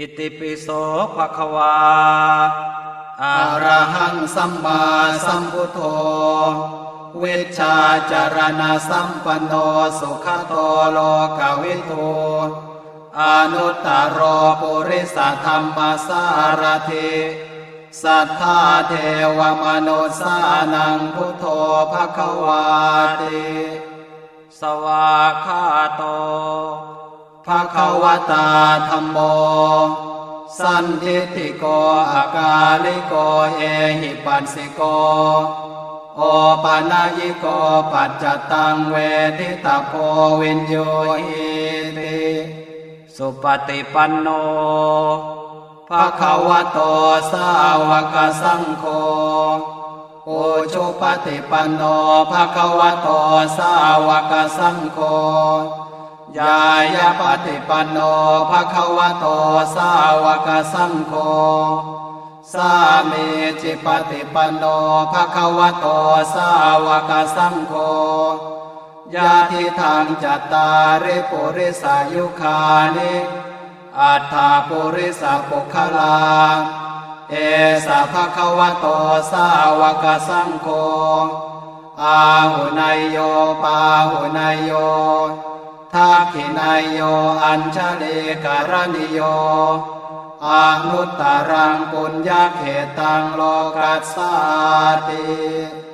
อิติปิโสภะคะวาอะระหังสัมมาสัมพุทโธ เวชาจารณสัมปันโนสุขโตโลกวิทูอนุตตรโปุริสธรรมสารถิสัทธาเทวมนุสานังพุทโธภควาติสวาคาโต ภควตาธรรมโม สันทิติโกอากาลิโกเอหิปัสสิโก โอปานายิโกปัจจตังเวทิตาโพวินโยหิติสุปฏิปันโนภะคะวะโตสาวกสังโฆโอชุปฏิปันโนภะคะวะโตสาวกสังโฆ ยายาปฏิปันโนภะคะวะโตสาวกสังโฆสามีจิปฏิปันโนภะคะวะโตสาวกสังโฆยาทิทางจัตตาริปุริสายุคานิอัฏฐาปุริสปุคลา เอสะภะคะวะโตสาวกสังโฆอาหุนายโยปาหุนายโย ทักขินายโยอัญชลีการณิโยอานุตตรังปุญญาเขตังโลกัสสาติ